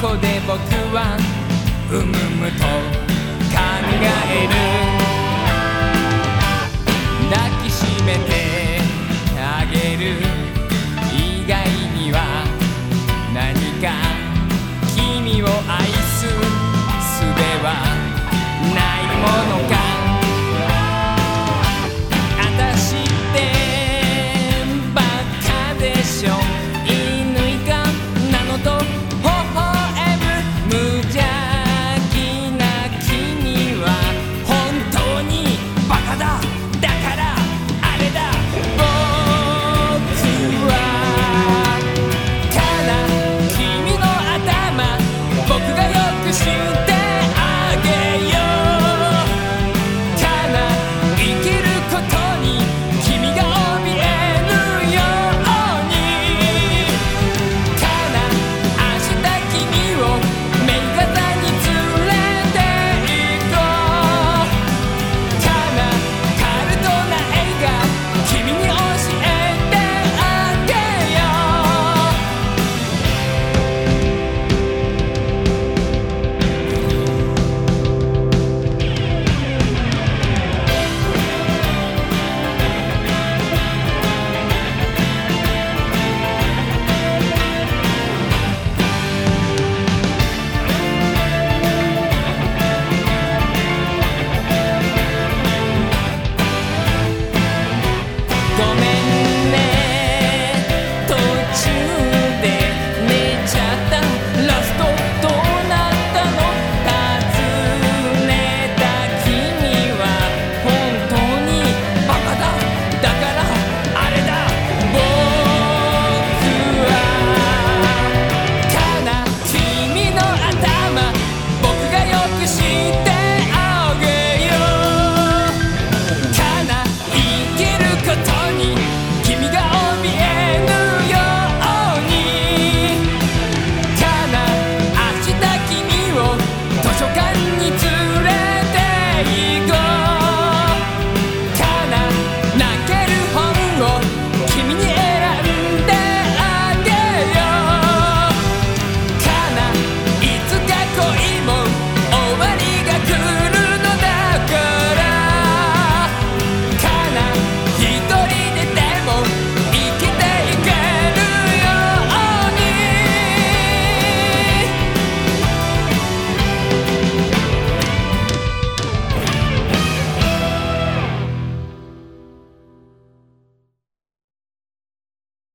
こで僕はうむむと考える。Tomé